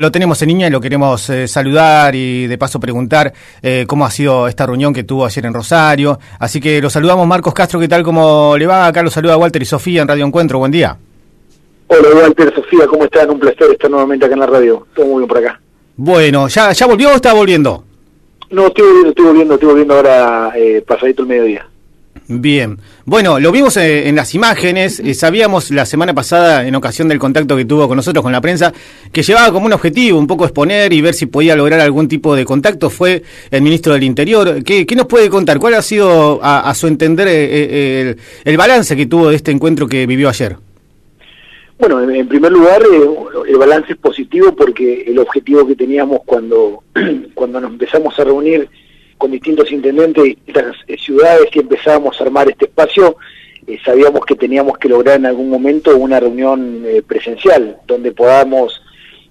Lo tenemos en línea y lo queremos eh, saludar y de paso preguntar eh, cómo ha sido esta reunión que tuvo ayer en Rosario. Así que lo saludamos, Marcos Castro, ¿qué tal? ¿Cómo le va? Acá lo saluda Walter y Sofía en Radio Encuentro. Buen día. Hola Walter, Sofía, ¿cómo están? Un placer estar nuevamente acá en la radio. Todo muy bien por acá. Bueno, ¿ya, ya volvió o está volviendo? No, estoy volviendo, estoy volviendo, estoy volviendo ahora eh, pasadito el mediodía. Bien. Bueno, lo vimos eh, en las imágenes, eh, sabíamos la semana pasada, en ocasión del contacto que tuvo con nosotros, con la prensa, que llevaba como un objetivo un poco exponer y ver si podía lograr algún tipo de contacto. Fue el ministro del Interior. ¿Qué, qué nos puede contar? ¿Cuál ha sido, a, su entender, eh, el, el, balance que tuvo de este encuentro que vivió ayer? Bueno, en, primer lugar, el balance es positivo porque el objetivo que teníamos cuando, cuando nos empezamos a reunir con distintos intendentes de eh, ciudades y empezábamos a armar este espacio, eh, sabíamos que teníamos que lograr en algún momento una reunión eh, presencial, donde podamos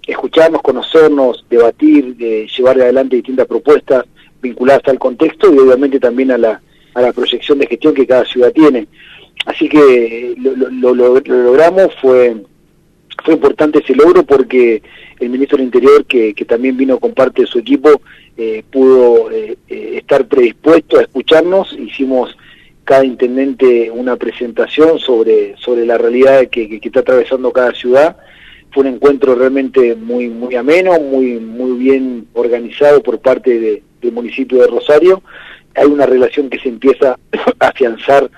escucharnos, conocernos, debatir, llevar adelante distintas propuestas vinculadas al contexto y obviamente también a la, a la proyección de gestión que cada ciudad tiene. Así que lo, lo logramos, fue fue importante ese logro porque el ministro del Interior, que, también vino con parte de su equipo, eh, pudo eh, eh, estar predispuesto a escucharnos. Hicimos cada intendente una presentación sobre, sobre la realidad que, que, está atravesando cada ciudad. Fue un encuentro realmente muy, muy ameno, muy, muy bien organizado por parte del municipio de Rosario. Hay una relación que se empieza a afianzar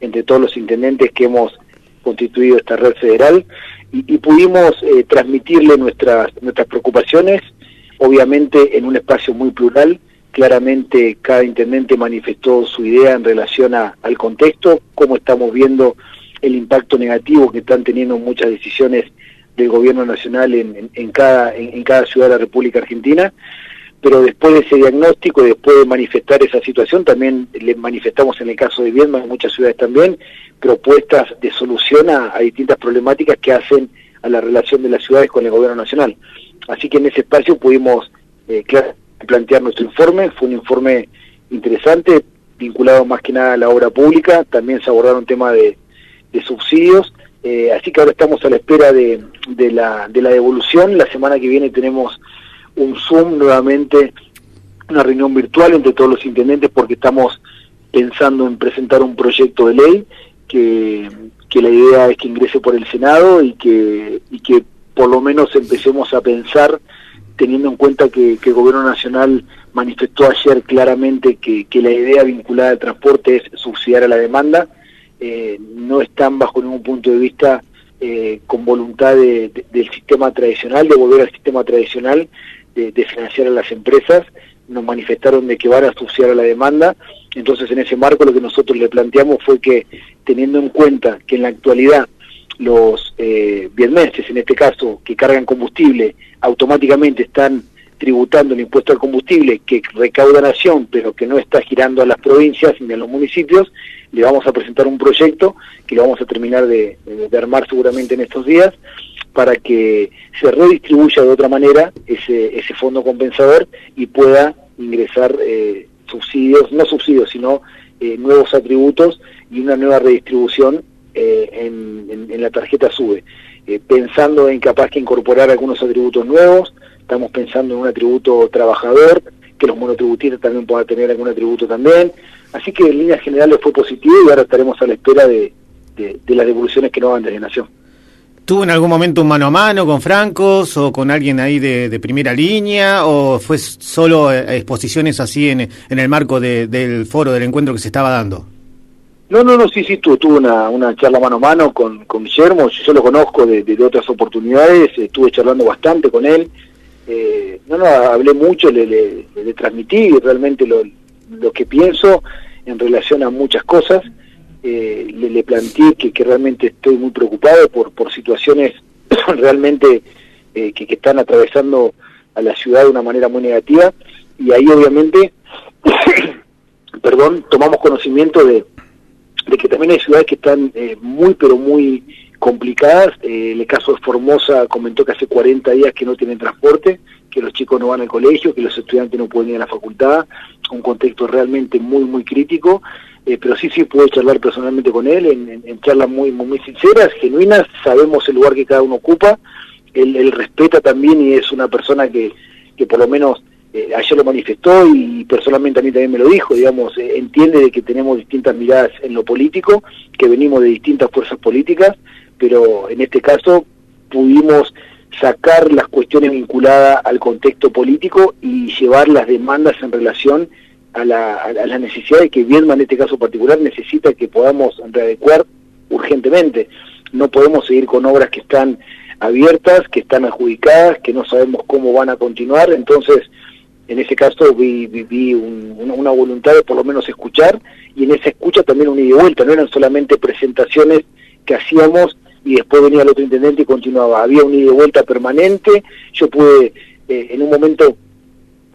entre todos los intendentes que hemos constituido esta red federal y, pudimos eh, transmitirle nuestras, nuestras preocupaciones, obviamente en un espacio muy plural. Claramente cada intendente manifestó su idea en relación al contexto, cómo estamos viendo el impacto negativo que están teniendo muchas decisiones del gobierno nacional en, en, cada, en, cada ciudad de la República Argentina pero después de ese diagnóstico, después de manifestar esa situación, también le manifestamos en el caso de Viedma, en muchas ciudades también, propuestas de solución a, distintas problemáticas que hacen a la relación de las ciudades con el gobierno nacional. Así que en ese espacio pudimos eh, plantear nuestro informe, fue un informe interesante, vinculado más que nada a la obra pública, también se abordaron temas de, de subsidios, eh, así que ahora estamos a la espera de, de, la, de la devolución, la semana que viene tenemos un Zoom nuevamente, una reunión virtual entre todos los intendentes porque estamos pensando en presentar un proyecto de ley que, que la idea es que ingrese por el Senado y que, y que por lo menos empecemos a pensar teniendo en cuenta que, que el gobierno nacional manifestó ayer claramente que, que, la idea vinculada al transporte es subsidiar a la demanda, eh, no están bajo ningún punto de vista eh, con voluntad de, del sistema tradicional, de volver al sistema tradicional, de, financiar a las empresas, nos manifestaron de que van a asociar a la demanda, entonces en ese marco lo que nosotros le planteamos fue que teniendo en cuenta que en la actualidad los eh, en este caso, que cargan combustible, automáticamente están tributando el impuesto al combustible que recauda Nación, pero que no está girando a las provincias ni a los municipios, le vamos a presentar un proyecto que lo vamos a terminar de armar seguramente en estos días, para que se redistribuya de otra manera ese, ese fondo compensador y pueda ingresar eh, subsidios, no subsidios, sino eh, nuevos atributos y una nueva redistribución eh, en, la tarjeta SUBE. pensando en capaz que incorporar algunos atributos nuevos, estamos pensando en un atributo trabajador, que los monotributistas también puedan tener algún atributo también. Así que en líneas generales fue positivo y ahora estaremos a la espera de, de, de las devoluciones que nos van desde Nación. ¿Tuvo en algún momento un mano a mano con Francos o con alguien ahí de, primera línea o fue solo eh, exposiciones así en, en el marco del foro, del encuentro que se estaba dando? No, no, no, sí, sí, tuve, tuve una, una charla mano a mano con, con Guillermo, yo, lo conozco de, de, otras oportunidades, estuve charlando bastante con él, eh, no, no, hablé mucho, le, le, le transmití realmente lo, lo que pienso en relación a muchas cosas, eh, le, planteé que, realmente estoy muy preocupado por, por situaciones realmente eh, que, que, están atravesando a la ciudad de una manera muy negativa y ahí obviamente, perdón, tomamos conocimiento de, de, que también hay ciudades que están eh, muy pero muy complicadas. Eh, el caso de Formosa comentó que hace 40 días que no tienen transporte, que los chicos no van al colegio, que los estudiantes no pueden ir a la facultad, un contexto realmente muy, muy crítico. Eh, pero sí, sí pude charlar personalmente con él en, en, charlas muy, muy, sinceras, genuinas, sabemos el lugar que cada uno ocupa, él, respeta también y es una persona que, que por lo menos eh, ayer lo manifestó y personalmente a mí también me lo dijo, digamos, eh, entiende de que tenemos distintas miradas en lo político, que venimos de distintas fuerzas políticas, pero en este caso pudimos sacar las cuestiones vinculadas al contexto político y llevar las demandas en relación a la, a la necesidad de que Viedma en este caso particular necesita que podamos readecuar urgentemente. No podemos seguir con obras que están abiertas, que están adjudicadas, que no sabemos cómo van a continuar. Entonces, en ese caso vi, vi, una voluntad de por lo menos escuchar y en esa escucha también un ida y vuelta, no eran solamente presentaciones que hacíamos y después venía el otro intendente y continuaba. Había un ida y vuelta permanente, yo pude, eh, en un momento,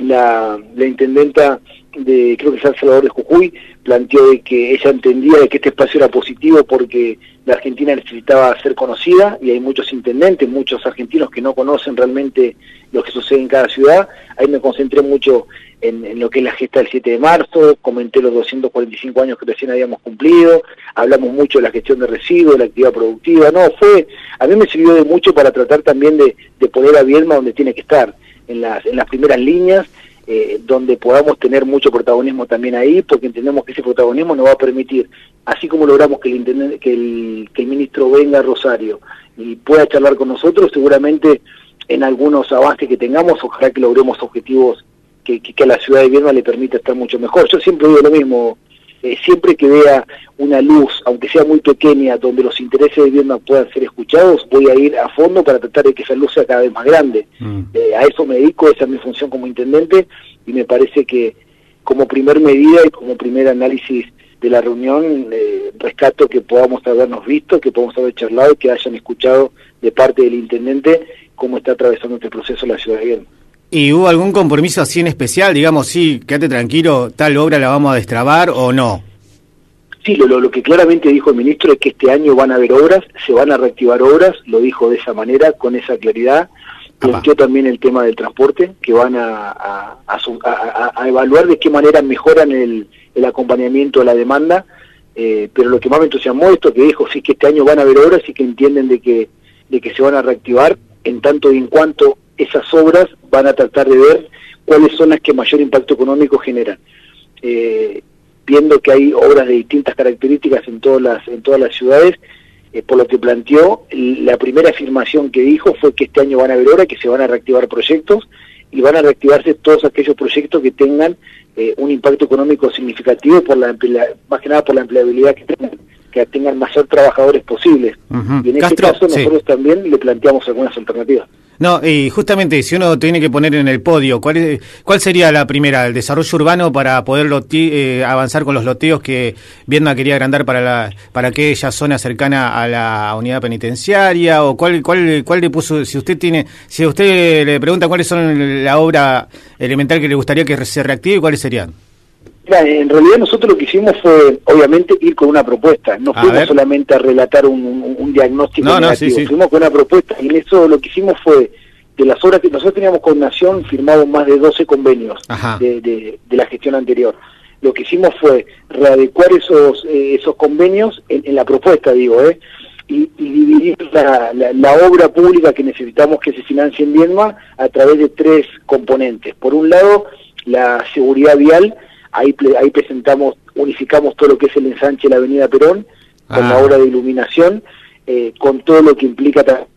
la, la intendenta de, creo que San Salvador de Jujuy, planteó de que ella entendía de que este espacio era positivo porque la Argentina necesitaba ser conocida y hay muchos intendentes, muchos argentinos que no conocen realmente lo que sucede en cada ciudad. Ahí me concentré mucho en, lo que es la gesta del 7 de marzo, comenté los 245 años que recién habíamos cumplido, hablamos mucho de la gestión de residuos, de la actividad productiva. No, fue, a mí me sirvió de mucho para tratar también de, de poner a Viedma donde tiene que estar, en las, en las primeras líneas eh, donde podamos tener mucho protagonismo también ahí, porque entendemos que ese protagonismo nos va a permitir, así como logramos que el, que el, que el ministro venga a Rosario y pueda charlar con nosotros, seguramente en algunos avances que tengamos, ojalá que logremos objetivos que, que, a la ciudad de Viena le permita estar mucho mejor. Yo siempre digo lo mismo, eh, siempre que vea una luz, aunque sea muy pequeña, donde los intereses de Vietnam puedan ser escuchados, voy a ir a fondo para tratar de que esa luz sea cada vez más grande. Mm. Eh, a eso me dedico, esa es mi función como intendente, y me parece que como primer medida y como primer análisis de la reunión, eh, rescato que podamos habernos visto, que podamos haber charlado y que hayan escuchado de parte del intendente cómo está atravesando este proceso la ciudad de Vietnam. ¿Y hubo algún compromiso así en especial? Digamos, sí, quédate tranquilo, tal obra la vamos a destrabar o no. Sí, lo, lo, que claramente dijo el ministro es que este año van a haber obras, se van a reactivar obras, lo dijo de esa manera, con esa claridad. Planteó también el tema del transporte, que van a, a, evaluar de qué manera mejoran el, el acompañamiento a la demanda. Eh, pero lo que más me entusiasmó esto que dijo, sí que este año van a haber obras y que entienden de que, de que se van a reactivar en tanto y en cuanto esas obras van a tratar de ver cuáles son las que mayor impacto económico generan. Eh, viendo que hay obras de distintas características en todas las, en todas las ciudades, eh, por lo que planteó, la primera afirmación que dijo fue que este año van a haber obras, que se van a reactivar proyectos y van a reactivarse todos aquellos proyectos que tengan eh, un impacto económico significativo, por la más que nada por la empleabilidad que tengan que tengan mayor trabajadores posibles. Y en este caso nosotros también le planteamos algunas alternativas. No, y justamente si uno tiene que poner en el podio, ¿cuál, cuál sería la primera? ¿El desarrollo urbano para poder eh, avanzar con los loteos que Viedma quería agrandar para la, para aquella zona cercana a la unidad penitenciaria? ¿O cuál, cuál, cuál le puso, si usted tiene, si usted le pregunta cuáles son la obra elemental que le gustaría que se reactive, ¿cuáles serían? En realidad nosotros lo que hicimos fue, obviamente, ir con una propuesta. No fuimos solamente a relatar un, diagnóstico negativo, fuimos con una propuesta. Y en eso lo que hicimos fue, de las obras que nosotros teníamos con Nación, firmado más de 12 convenios de, la gestión anterior. Lo que hicimos fue readecuar esos, eh, esos convenios en, la propuesta, digo, ¿eh? Y, dividir la, la, obra pública que necesitamos que se financie en Vienma a través de tres componentes. Por un lado, la seguridad vial, ahí, ahí presentamos, unificamos todo lo que es el ensanche de la Avenida Perón, con la ah. obra de iluminación, eh, con todo lo que implica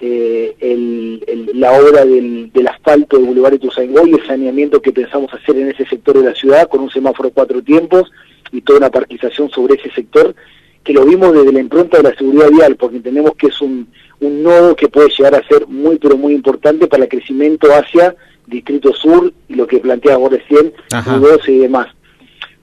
eh, el, la obra del, del asfalto de Boulevard Ituzaingó y el saneamiento que pensamos hacer en ese sector de la ciudad, con un semáforo cuatro tiempos y toda una parquización sobre ese sector, que lo vimos desde la impronta de la seguridad vial, porque entendemos que es un, un nodo que puede llegar a ser muy, pero muy importante para el crecimiento hacia Distrito Sur y lo que planteamos recién, U12 y demás.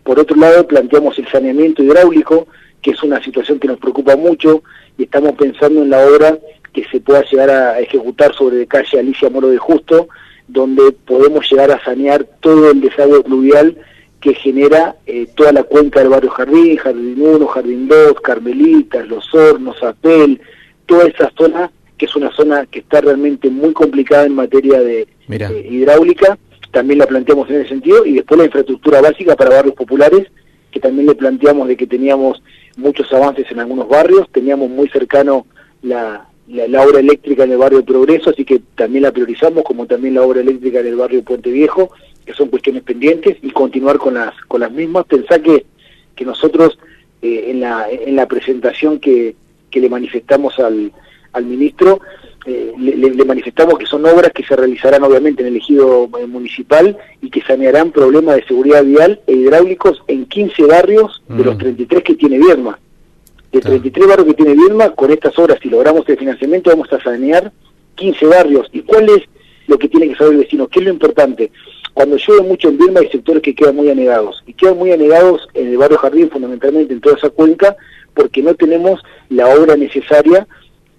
Por otro lado, planteamos el saneamiento hidráulico, que es una situación que nos preocupa mucho y estamos pensando en la obra que se pueda llegar a ejecutar sobre calle Alicia Moro de Justo, donde podemos llegar a sanear todo el desagüe pluvial que genera eh, toda la cuenca del barrio Jardín, Jardín 1, Jardín 2, Carmelitas, Los Hornos, Apel, toda esa zona que es una zona que está realmente muy complicada en materia de eh, hidráulica, también la planteamos en ese sentido, y después la infraestructura básica para barrios populares, que también le planteamos de que teníamos muchos avances en algunos barrios, teníamos muy cercano la, la, obra eléctrica en el barrio Progreso, así que también la priorizamos, como también la obra eléctrica en el barrio Puente Viejo, que son cuestiones pendientes, y continuar con las, con las mismas. Pensá que, que nosotros eh, en, la, en la presentación que, que le manifestamos al, al ministro, eh, le, manifestamos que son obras que se realizarán obviamente en el ejido eh, municipal y que sanearán problemas de seguridad vial e hidráulicos en 15 barrios de los 33 mm. que tiene Vierma. De 33 barrios que tiene Vierma, con estas obras, si logramos el financiamiento, vamos a sanear 15 barrios. ¿Y cuál es lo que tiene que saber el vecino? ¿Qué es lo importante? Cuando llueve mucho en Vierma hay sectores que quedan muy anegados. Y quedan muy anegados en el barrio Jardín, fundamentalmente en toda esa cuenca, porque no tenemos la obra necesaria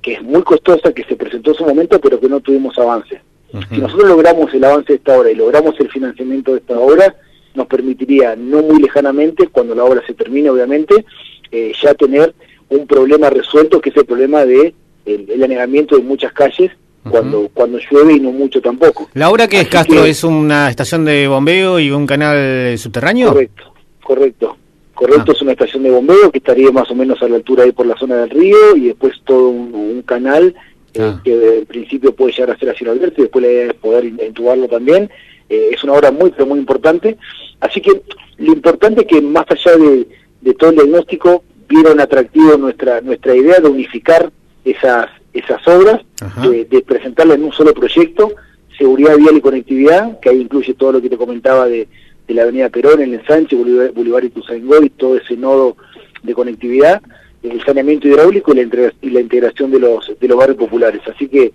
que es muy costosa, que se presentó en su momento, pero que no tuvimos avance. Si nosotros logramos el avance de esta obra y logramos el financiamiento de esta obra, nos permitiría no muy lejanamente, cuando la obra se termine obviamente, eh, ya tener un problema resuelto, que es el problema de el, anegamiento de muchas calles cuando cuando llueve y no mucho tampoco. ¿La obra que es, Castro, es una estación de bombeo y un canal subterráneo? Correcto, correcto. Correcto, ah. es una estación de bombeo que estaría más o menos a la altura ahí por la zona del río y después todo un, canal eh, ah. que en principio puede llegar a ser a cielo abierto y después la idea es poder intubarlo también. Eh, es una obra muy, pero muy importante. Así que lo importante es que más allá de, todo el diagnóstico, vieron atractivo nuestra, nuestra idea de unificar esas, esas obras, de, de presentarlas en un solo proyecto, seguridad vial y conectividad, que ahí incluye todo lo que te comentaba de de la avenida Perón, el ensanche, Bolívar, Bolívar y todo ese nodo de conectividad, el saneamiento hidráulico y la, y la integración de los, de los barrios populares. Así que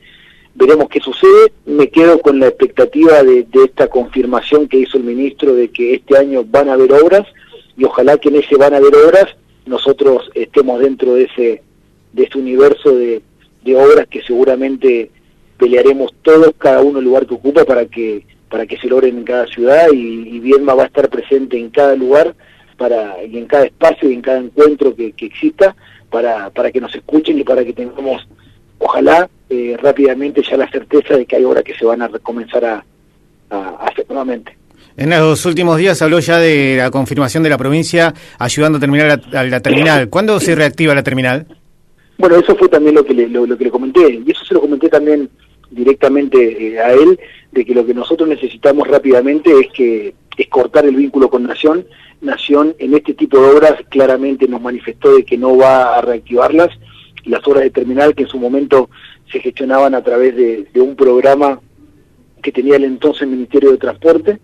veremos qué sucede. Me quedo con la expectativa de, esta confirmación que hizo el ministro de que este año van a haber obras y ojalá que en ese van a haber obras nosotros estemos dentro de ese, de ese universo de, de obras que seguramente pelearemos todos, cada uno el lugar que ocupa para que para que se logren en cada ciudad y, y va a estar presente en cada lugar para y en cada espacio y en cada encuentro que, exista para, para que nos escuchen y para que tengamos, ojalá, eh, rápidamente ya la certeza de que hay obras que se van a comenzar a, hacer nuevamente. En los últimos días habló ya de la confirmación de la provincia ayudando a terminar la, terminal. ¿Cuándo se reactiva la terminal? Bueno, eso fue también lo que le, lo, que le comenté, y eso se lo comenté también directamente eh, a él, de que lo que nosotros necesitamos rápidamente es que es cortar el vínculo con Nación. Nación en este tipo de obras claramente nos manifestó de que no va a reactivarlas. Las obras de terminal que en su momento se gestionaban a través de, un programa que tenía el entonces Ministerio de Transporte.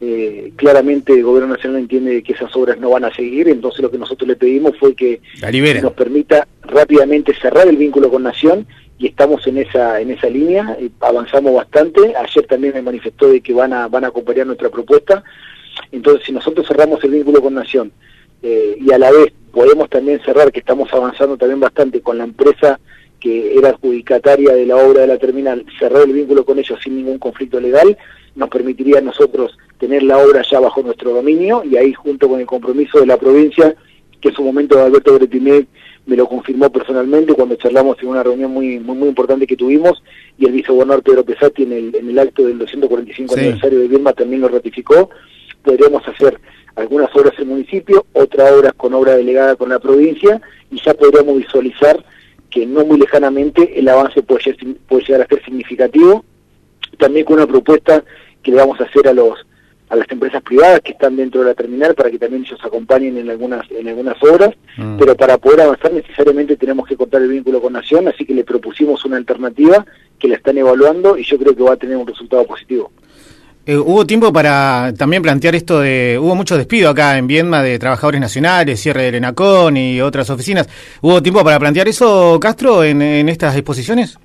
Eh, claramente el Gobierno Nacional entiende que esas obras no van a seguir, entonces lo que nosotros le pedimos fue que nos permita rápidamente cerrar el vínculo con Nación y estamos en esa en esa línea avanzamos bastante. Ayer también me manifestó de que van a van a acompañar nuestra propuesta. Entonces si nosotros cerramos el vínculo con Nación eh, y a la vez podemos también cerrar que estamos avanzando también bastante con la empresa que era adjudicataria de la obra de la terminal cerrar el vínculo con ellos sin ningún conflicto legal nos permitiría a nosotros tener la obra ya bajo nuestro dominio y ahí junto con el compromiso de la provincia que en su momento Alberto Bretinet me lo confirmó personalmente cuando charlamos en una reunión muy muy, muy importante que tuvimos y el vicegobernador Pedro Pesati en el, en el acto del 245 aniversario de Vilma también lo ratificó. Podríamos hacer algunas obras en el municipio, otras obras con obra delegada con la provincia y ya podríamos visualizar que no muy lejanamente el avance puede, puede llegar a ser significativo. También con una propuesta que le vamos a hacer a los a las empresas privadas que están dentro de la terminal para que también ellos acompañen en algunas en algunas obras, mm. pero para poder avanzar necesariamente tenemos que cortar el vínculo con Nación, así que le propusimos una alternativa que la están evaluando y yo creo que va a tener un resultado positivo. Eh, hubo tiempo para también plantear esto de... Hubo mucho despido acá en Viedma de trabajadores nacionales, cierre del ENACON y otras oficinas. ¿Hubo tiempo para plantear eso, Castro, en, en estas exposiciones?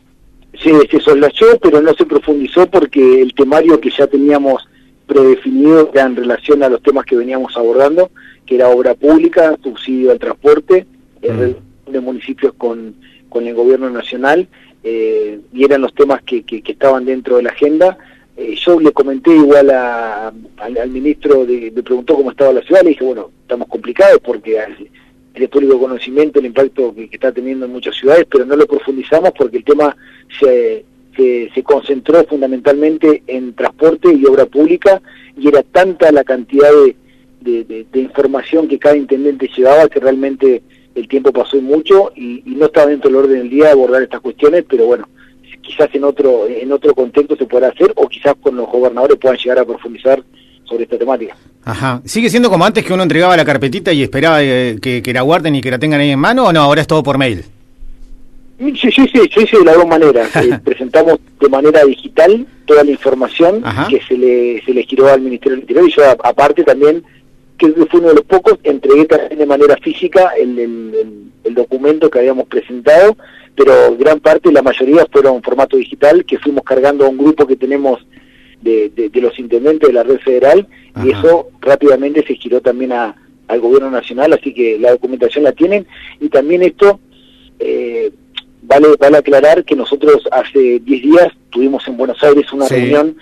Sí, se soslayó, pero no se profundizó porque el temario que ya teníamos predefinido en relación a los temas que veníamos abordando, que era obra pública, subsidio al transporte, eh, mm. de municipios con, con el gobierno nacional, eh, y eran los temas que, que, estaban dentro de la agenda. Eh, yo le comenté igual a, al, ministro, de, me preguntó cómo estaba la ciudad, le dije, bueno, estamos complicados porque el público conocimiento el impacto que, que, está teniendo en muchas ciudades, pero no lo profundizamos porque el tema se, se, concentró fundamentalmente en transporte y obra pública y era tanta la cantidad de, de, información que cada intendente llevaba que realmente el tiempo pasó y mucho y, no estaba dentro del orden del día abordar estas cuestiones, pero bueno, quizás en otro en otro contexto se pueda hacer o quizás con los gobernadores puedan llegar a profundizar sobre esta temática. Ajá. ¿Sigue siendo como antes que uno entregaba la carpetita y esperaba eh, que, que, la guarden y que la tengan ahí en mano o no? Ahora es todo por mail. Sí, sí, sí, yo hice de las dos maneras. Eh, presentamos de manera digital toda la información que se le, se le giró al Ministerio del Interior. Y yo aparte también, que fue uno de los pocos, entregué también de manera física el, el, documento que habíamos presentado, pero gran parte, la mayoría fueron en formato digital que fuimos cargando a un grupo que tenemos de, de, los intendentes de la red federal y eso rápidamente se giró también a, al gobierno nacional, así que la documentación la tienen. Y también esto... Eh, Vale, vale aclarar que nosotros hace 10 días tuvimos en Buenos Aires una reunión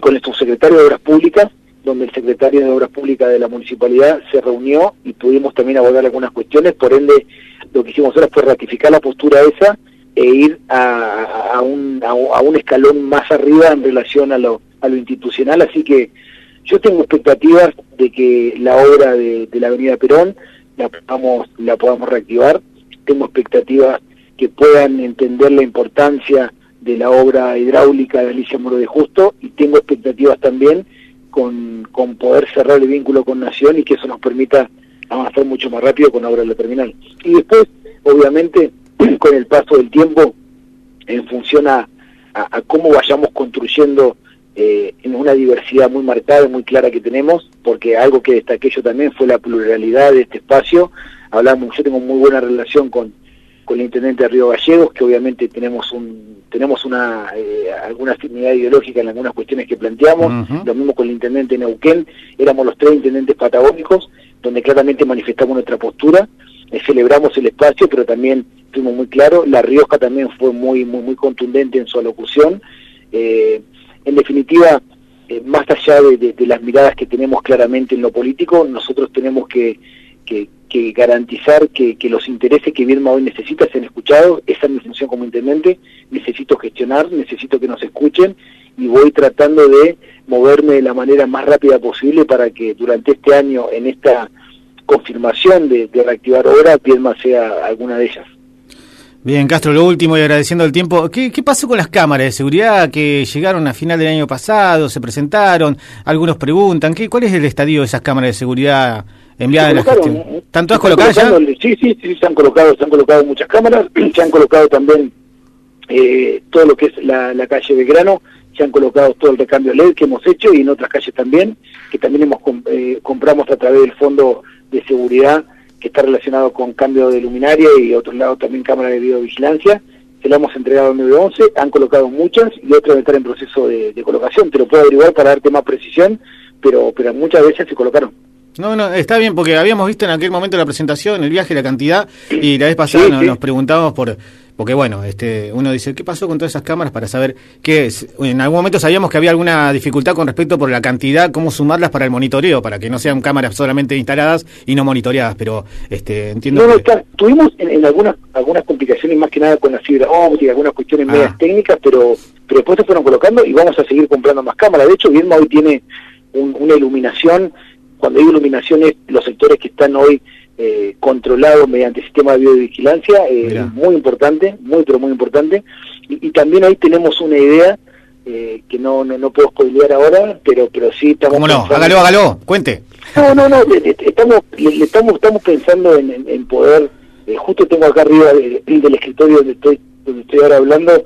con nuestro secretario de Obras Públicas, donde el secretario de Obras Públicas de la municipalidad se reunió y pudimos también abordar algunas cuestiones, por ende lo que hicimos ahora fue ratificar la postura esa e ir a, un, a, un escalón más arriba en relación a lo, a lo institucional, así que yo tengo expectativas de que la obra de, de la Avenida Perón la podamos, la podamos reactivar, tengo expectativas que puedan entender la importancia de la obra hidráulica de Alicia Moro de Justo y tengo expectativas también con, con poder cerrar el vínculo con Nación y que eso nos permita avanzar mucho más rápido con la obra de la terminal. Y después, obviamente, con el paso del tiempo, en función a, a, cómo vayamos construyendo eh, en una diversidad muy marcada y muy clara que tenemos, porque algo que destaqué yo también fue la pluralidad de este espacio. Hablamos, yo tengo muy buena relación con, con el intendente de Río Gallegos, que obviamente tenemos un tenemos una eh, alguna afinidad ideológica en algunas cuestiones que planteamos, lo mismo con el intendente Neuquén, éramos los tres intendentes patagónicos, donde claramente manifestamos nuestra postura, eh, celebramos el espacio, pero también fuimos muy claros, La Rioja también fue muy muy muy contundente en su alocución, eh, en definitiva, más allá de las miradas que tenemos claramente en lo político, nosotros tenemos que que, garantizar que, los intereses que Birma hoy necesita sean escuchados. Esa es mi función como intendente. Necesito gestionar, necesito que nos escuchen y voy tratando de moverme de la manera más rápida posible para que durante este año, en esta confirmación de, reactivar obra, Birma sea alguna de ellas. Bien, Castro, lo último y agradeciendo el tiempo. ¿Qué, ¿Qué, pasó con las cámaras de seguridad que llegaron a final del año pasado, se presentaron? Algunos preguntan, ¿qué, ¿cuál es el estadio de esas cámaras de seguridad enviada de la gestión. ¿Están todas colocadas ya? Sí, sí, sí, se han colocado, se han colocado muchas cámaras, se han colocado también eh, todo lo que es la, la calle Belgrano, se han colocado todo el recambio LED que hemos hecho y en otras calles también, que también hemos eh, compramos a través del Fondo de Seguridad que está relacionado con cambio de luminaria y a otro lado también cámara de videovigilancia, se la hemos entregado al 911, han colocado muchas y otras están en proceso de, de colocación, te lo puedo averiguar para darte más precisión, pero, pero muchas veces se colocaron. No, no, está bien, porque habíamos visto en aquel momento la presentación, el viaje, la cantidad, y la vez pasada nos, preguntábamos por, porque bueno, este, uno dice, ¿qué pasó con todas esas cámaras para saber qué es? En algún momento sabíamos que había alguna dificultad con respecto por la cantidad, cómo sumarlas para el monitoreo, para que no sean cámaras solamente instaladas y no monitoreadas, pero este, entiendo no, no, tuvimos en, algunas algunas complicaciones más que nada con la fibra óptica, algunas cuestiones ah. medias técnicas, pero, pero después se fueron colocando y vamos a seguir comprando más cámaras. De hecho, Guillermo hoy tiene una iluminación cuando hay iluminaciones, los sectores que están hoy eh, controlados mediante sistema de videovigilancia, eh, muy importante, muy pero muy importante. Y, también ahí tenemos una idea eh, que no, no, no puedo spoilear ahora, pero pero sí estamos... ¿Cómo no? Hágalo, hágalo, cuente. No, no, no, estamos, estamos, estamos pensando en, poder, eh, justo tengo acá arriba del escritorio donde estoy, donde estoy ahora hablando,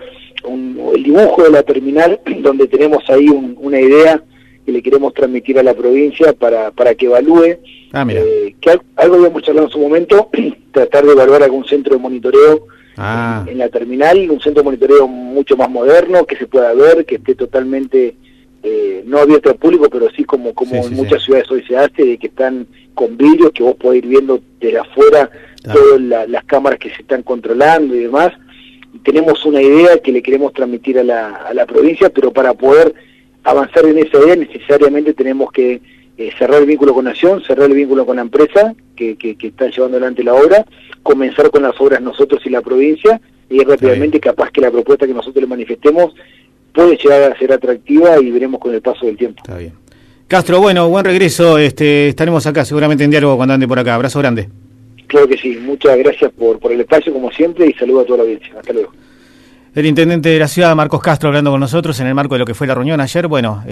el dibujo de la terminal, donde tenemos ahí una idea que le queremos transmitir a la provincia para, para que evalúe, ah, eh, que algo habíamos charlado en su momento, tratar de evaluar algún centro de monitoreo ah. en, la terminal, un centro de monitoreo mucho más moderno, que se pueda ver, que esté totalmente eh, no abierto al público, pero sí como, como en muchas ciudades hoy se hace, de que están con vidrios, que vos podés ir viendo desde afuera todas las cámaras que se están controlando y demás. tenemos una idea que le queremos transmitir a la, a la provincia, pero para poder avanzar en esa idea necesariamente tenemos que eh, cerrar el vínculo con Nación, cerrar el vínculo con la empresa que, que, está llevando adelante la obra, comenzar con las obras nosotros y la provincia y rápidamente capaz que la propuesta que nosotros le manifestemos puede llegar a ser atractiva y veremos con el paso del tiempo. Está bien. Castro, bueno, buen regreso. Este, estaremos acá seguramente en diálogo cuando ande por acá. Abrazo grande. Claro que sí, muchas gracias por, por el espacio como siempre y saludo a toda la audiencia. Hasta luego. El intendente de la ciudad, Marcos Castro, hablando con nosotros en el marco de lo que fue la reunión ayer. Bueno,